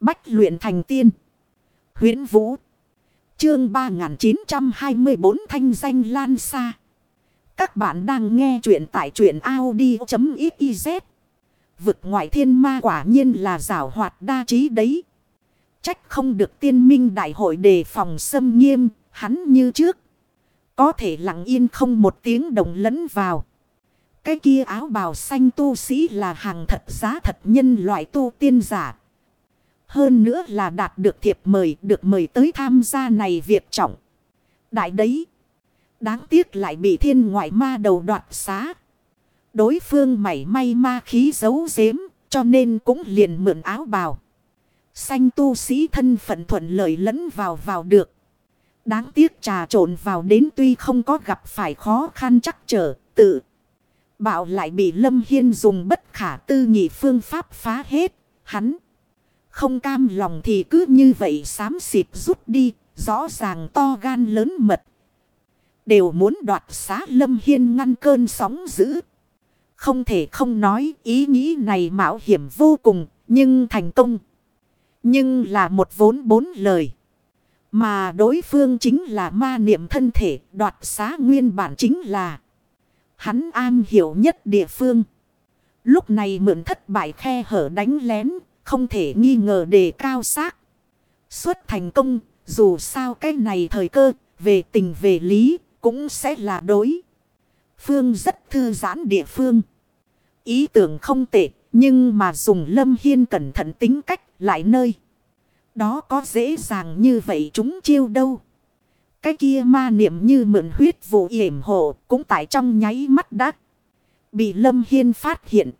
Bách luyện thành tiên. huyễn Vũ. Chương 3924 thanh danh lan xa. Các bạn đang nghe truyện tại truyện Audi.xyz. Vực ngoại thiên ma quả nhiên là rảo hoạt đa trí đấy. Trách không được tiên minh đại hội đề phòng xâm nghiêm, hắn như trước. Có thể lặng yên không một tiếng động lẫn vào. Cái kia áo bào xanh tu sĩ là hàng thật giá thật nhân loại tu tiên giả. Hơn nữa là đạt được thiệp mời, được mời tới tham gia này việc trọng. Đại đấy. Đáng tiếc lại bị thiên ngoại ma đầu đoạt xá. Đối phương mảy may ma khí giấu giếm, cho nên cũng liền mượn áo bào. Xanh tu sĩ thân phận thuận lợi lẫn vào vào được. Đáng tiếc trà trộn vào đến tuy không có gặp phải khó khăn chắc trở, tự. Bảo lại bị Lâm Hiên dùng bất khả tư nghị phương pháp phá hết. Hắn không cam lòng thì cứ như vậy xám xịt rút đi, rõ ràng to gan lớn mật. Đều muốn đoạt xá Lâm Hiên ngăn cơn sóng dữ. Không thể không nói ý nghĩ này mạo hiểm vô cùng, nhưng thành công. Nhưng là một vốn bốn lời. Mà đối phương chính là ma niệm thân thể, đoạt xá nguyên bản chính là hắn an hiểu nhất địa phương. Lúc này mượn thất bại khe hở đánh lén, không thể nghi ngờ đề cao xác. Xuất thành công, dù sao cái này thời cơ, về tình về lý, cũng sẽ là đối. Phương rất thư giãn địa phương. Ý tưởng không tệ, nhưng mà dùng lâm hiên cẩn thận tính cách lại nơi. Đó có dễ dàng như vậy chúng chiêu đâu. Cái kia ma niệm như mượn huyết vụ yểm hộ cũng tại trong nháy mắt đắc. Bị Lâm Hiên phát hiện.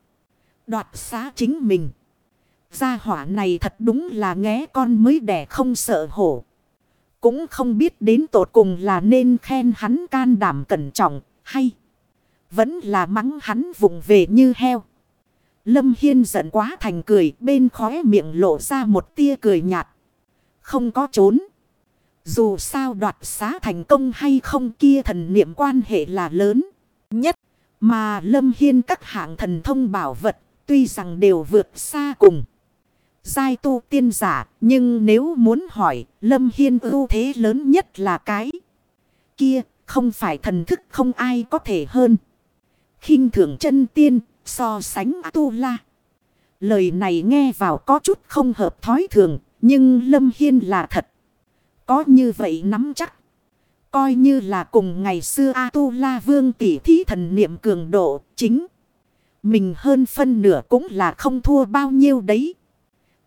Đoạt xá chính mình. Gia hỏa này thật đúng là nghé con mới đẻ không sợ hổ. Cũng không biết đến tột cùng là nên khen hắn can đảm cẩn trọng hay. Vẫn là mắng hắn vùng về như heo. Lâm Hiên giận quá thành cười, bên khóe miệng lộ ra một tia cười nhạt. Không có trốn. Dù sao đoạt xá thành công hay không kia thần niệm quan hệ là lớn nhất. Mà Lâm Hiên các hạng thần thông bảo vật tuy rằng đều vượt xa cùng. Giai tu tiên giả, nhưng nếu muốn hỏi, Lâm Hiên ưu thế lớn nhất là cái kia, không phải thần thức không ai có thể hơn. khinh thưởng chân tiên, so sánh tu la. Lời này nghe vào có chút không hợp thói thường, nhưng Lâm Hiên là thật. Có như vậy nắm chắc. Coi như là cùng ngày xưa A-tu-la vương tỷ thí thần niệm cường độ chính. Mình hơn phân nửa cũng là không thua bao nhiêu đấy.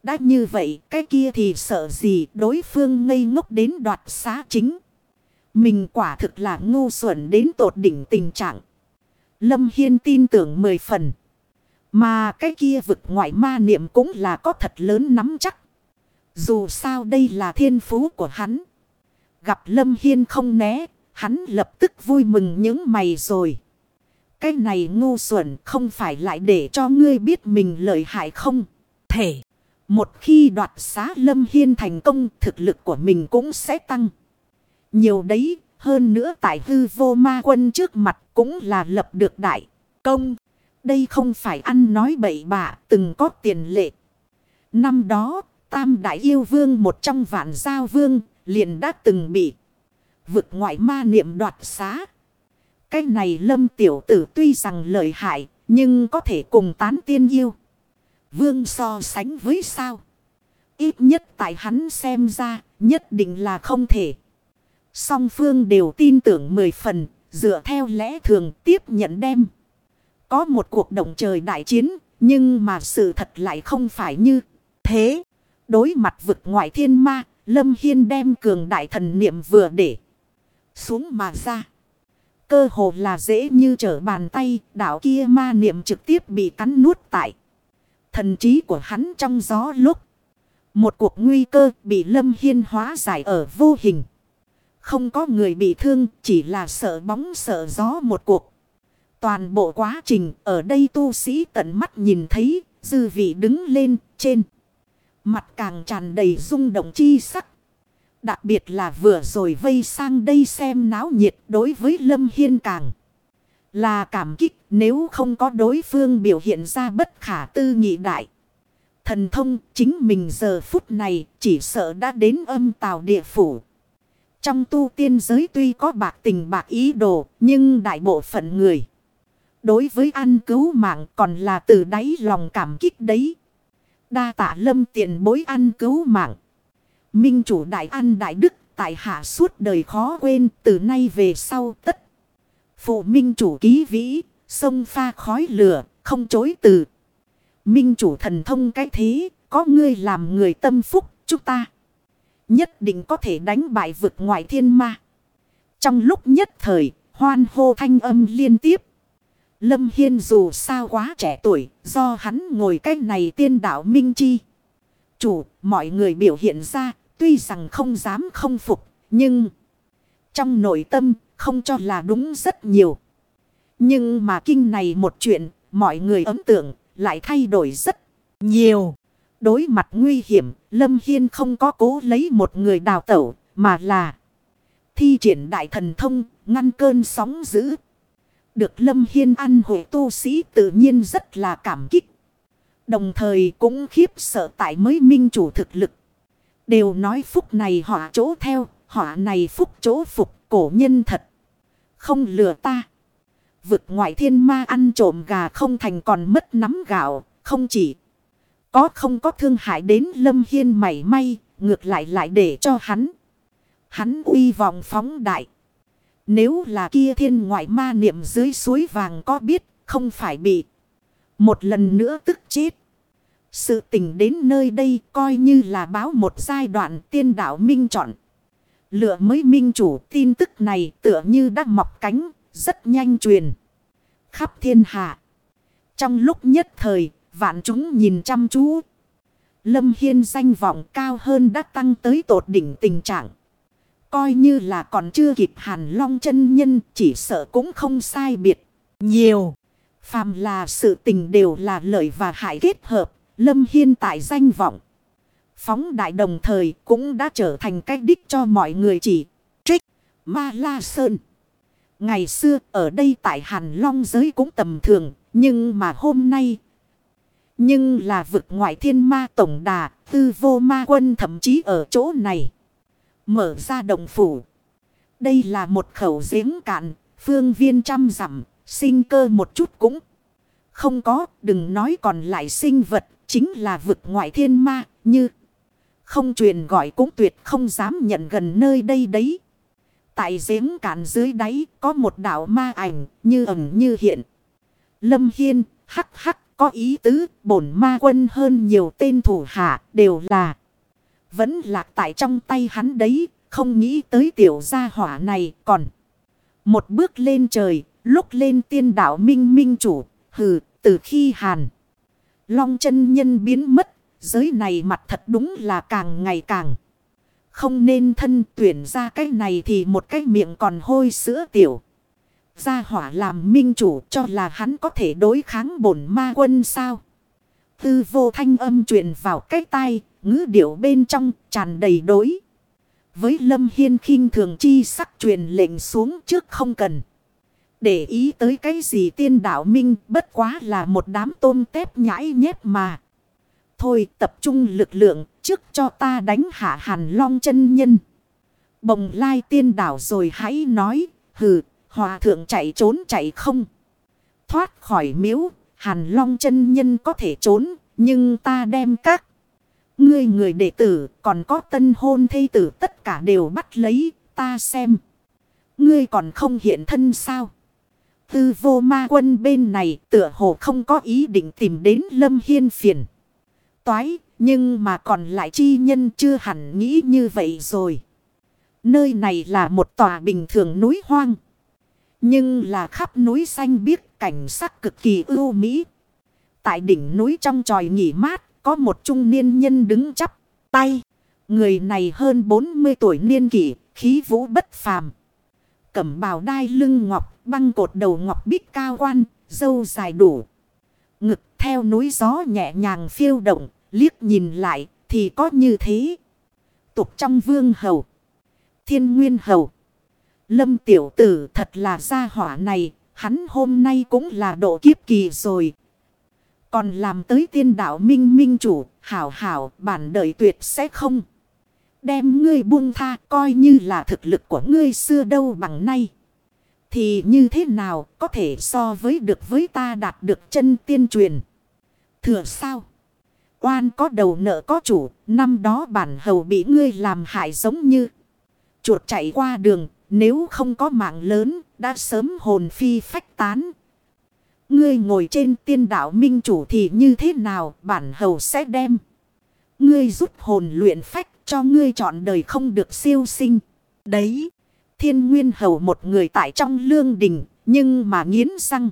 Đã như vậy cái kia thì sợ gì đối phương ngây ngốc đến đoạt xá chính. Mình quả thực là ngu xuẩn đến tột đỉnh tình trạng. Lâm Hiên tin tưởng mười phần. Mà cái kia vực ngoại ma niệm cũng là có thật lớn nắm chắc. Dù sao đây là thiên phú của hắn. Gặp Lâm Hiên không né, hắn lập tức vui mừng những mày rồi. Cái này ngu xuẩn không phải lại để cho ngươi biết mình lợi hại không? Thể, một khi đoạt xá Lâm Hiên thành công thực lực của mình cũng sẽ tăng. Nhiều đấy, hơn nữa tại hư vô ma quân trước mặt cũng là lập được đại công. Đây không phải ăn nói bậy bạ từng có tiền lệ. Năm đó Tam đại yêu vương một trong vạn giao vương liền đã từng bị vực ngoại ma niệm đoạt xá. Cái này lâm tiểu tử tuy rằng lợi hại nhưng có thể cùng tán tiên yêu. Vương so sánh với sao? Ít nhất tại hắn xem ra nhất định là không thể. Song phương đều tin tưởng mười phần dựa theo lẽ thường tiếp nhận đem. Có một cuộc động trời đại chiến nhưng mà sự thật lại không phải như thế. Đối mặt vực ngoại thiên ma, Lâm Hiên đem cường đại thần niệm vừa để xuống mà ra. Cơ hồ là dễ như trở bàn tay, đảo kia ma niệm trực tiếp bị cắn nuốt tại. Thần trí của hắn trong gió lúc. Một cuộc nguy cơ bị Lâm Hiên hóa giải ở vô hình. Không có người bị thương, chỉ là sợ bóng sợ gió một cuộc. Toàn bộ quá trình ở đây tu sĩ tận mắt nhìn thấy, dư vị đứng lên trên. Mặt càng tràn đầy rung động chi sắc. Đặc biệt là vừa rồi vây sang đây xem náo nhiệt đối với Lâm Hiên càng. Là cảm kích nếu không có đối phương biểu hiện ra bất khả tư nghị đại. Thần thông chính mình giờ phút này chỉ sợ đã đến âm tào địa phủ. Trong tu tiên giới tuy có bạc tình bạc ý đồ nhưng đại bộ phận người. Đối với ăn cứu mạng còn là từ đáy lòng cảm kích đấy. Đa tạ lâm tiện bối ăn cứu mạng. Minh chủ đại ăn đại đức tại hạ suốt đời khó quên từ nay về sau tất. Phụ minh chủ ký vĩ, sông pha khói lửa, không chối từ. Minh chủ thần thông cái thế, có ngươi làm người tâm phúc, chúng ta. Nhất định có thể đánh bại vực ngoại thiên ma. Trong lúc nhất thời, hoan hô thanh âm liên tiếp. Lâm Hiên dù sao quá trẻ tuổi, do hắn ngồi cách này tiên đạo minh chi. Chủ, mọi người biểu hiện ra, tuy rằng không dám không phục, nhưng trong nội tâm không cho là đúng rất nhiều. Nhưng mà kinh này một chuyện, mọi người ấn tượng lại thay đổi rất nhiều. Đối mặt nguy hiểm, Lâm Hiên không có cố lấy một người đào tẩu, mà là thi triển đại thần thông, ngăn cơn sóng dữ. Được Lâm Hiên ăn hội tu sĩ tự nhiên rất là cảm kích. Đồng thời cũng khiếp sợ tại mới minh chủ thực lực. Đều nói phúc này họa chỗ theo, họa này phúc chỗ phục cổ nhân thật. Không lừa ta. Vực ngoại thiên ma ăn trộm gà không thành còn mất nắm gạo, không chỉ có không có thương hại đến Lâm Hiên mảy may, ngược lại lại để cho hắn. Hắn uy vọng phóng đại. Nếu là kia thiên ngoại ma niệm dưới suối vàng có biết, không phải bị một lần nữa tức chết. Sự tình đến nơi đây coi như là báo một giai đoạn tiên đạo minh chọn. Lựa mới minh chủ tin tức này tựa như đã mọc cánh, rất nhanh truyền. Khắp thiên hạ. Trong lúc nhất thời, vạn chúng nhìn chăm chú. Lâm Hiên danh vọng cao hơn đã tăng tới tột đỉnh tình trạng. Coi như là còn chưa kịp hàn long chân nhân chỉ sợ cũng không sai biệt. Nhiều. Phàm là sự tình đều là lợi và hại kết hợp. Lâm Hiên tại danh vọng. Phóng đại đồng thời cũng đã trở thành cách đích cho mọi người chỉ. Trích. Ma La Sơn. Ngày xưa, ở đây tại Hàn Long giới cũng tầm thường. Nhưng mà hôm nay. Nhưng là vực ngoại thiên ma tổng đà. Tư vô ma quân thậm chí ở chỗ này. Mở ra đồng phủ. Đây là một khẩu giếng cạn. Phương viên trăm dặm, Sinh cơ một chút cũng. Không có. Đừng nói còn lại sinh vật. Chính là vực ngoại thiên ma. Như. Không truyền gọi cũng tuyệt không dám nhận gần nơi đây đấy. Tại giếng cạn dưới đáy có một đảo ma ảnh như ẩn như hiện. Lâm Hiên, hắc hắc, có ý tứ, bổn ma quân hơn nhiều tên thủ hạ đều là. Vẫn lạc tại trong tay hắn đấy, không nghĩ tới tiểu gia hỏa này còn. Một bước lên trời, lúc lên tiên đảo minh minh chủ, hừ, từ khi hàn. Long chân nhân biến mất, giới này mặt thật đúng là càng ngày càng. Không nên thân tuyển ra cái này thì một cái miệng còn hôi sữa tiểu. Gia hỏa làm minh chủ cho là hắn có thể đối kháng bổn ma quân sao. Tư vô thanh âm truyền vào cái tai, ngữ điệu bên trong tràn đầy đối. Với Lâm Hiên khinh thường chi sắc truyền lệnh xuống trước không cần. Để ý tới cái gì tiên đạo minh bất quá là một đám tôm tép nhãi nhép mà. Thôi tập trung lực lượng trước cho ta đánh hạ hàn long chân nhân. Bồng lai tiên đảo rồi hãy nói, hừ, hòa thượng chạy trốn chạy không. Thoát khỏi miếu, hàn long chân nhân có thể trốn, nhưng ta đem các. Ngươi người đệ tử còn có tân hôn thây tử tất cả đều bắt lấy, ta xem. Ngươi còn không hiện thân sao? Tư vô ma quân bên này tựa hồ không có ý định tìm đến Lâm Hiên phiền. Toái, nhưng mà còn lại chi nhân chưa hẳn nghĩ như vậy rồi. Nơi này là một tòa bình thường núi hoang. Nhưng là khắp núi xanh biếc cảnh sắc cực kỳ ưu mỹ. Tại đỉnh núi trong tròi nghỉ mát có một trung niên nhân đứng chắp tay. Người này hơn 40 tuổi niên kỷ, khí vũ bất phàm. Cẩm bào đai lưng ngọc, băng cột đầu ngọc bích cao quan, dâu dài đủ. Ngực theo núi gió nhẹ nhàng phiêu động, liếc nhìn lại thì có như thế. Tục trong vương hầu, thiên nguyên hầu. Lâm tiểu tử thật là gia hỏa này, hắn hôm nay cũng là độ kiếp kỳ rồi. Còn làm tới tiên đạo minh minh chủ, hảo hảo, bản đời tuyệt sẽ không. Đem ngươi buông tha coi như là thực lực của ngươi xưa đâu bằng nay. Thì như thế nào có thể so với được với ta đạt được chân tiên truyền. Thừa sao? Oan có đầu nợ có chủ, năm đó bản hầu bị ngươi làm hại giống như chuột chạy qua đường, nếu không có mạng lớn, đã sớm hồn phi phách tán. Ngươi ngồi trên tiên đạo minh chủ thì như thế nào bản hầu sẽ đem. Ngươi rút hồn luyện phách cho ngươi chọn đời không được siêu sinh. Đấy, thiên nguyên hầu một người tại trong lương đình, nhưng mà nghiến răng.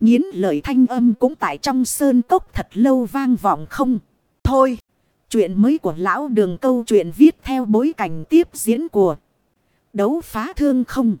Nghiến lời thanh âm cũng tại trong sơn cốc thật lâu vang vọng không. Thôi, chuyện mới của lão đường câu chuyện viết theo bối cảnh tiếp diễn của đấu phá thương không.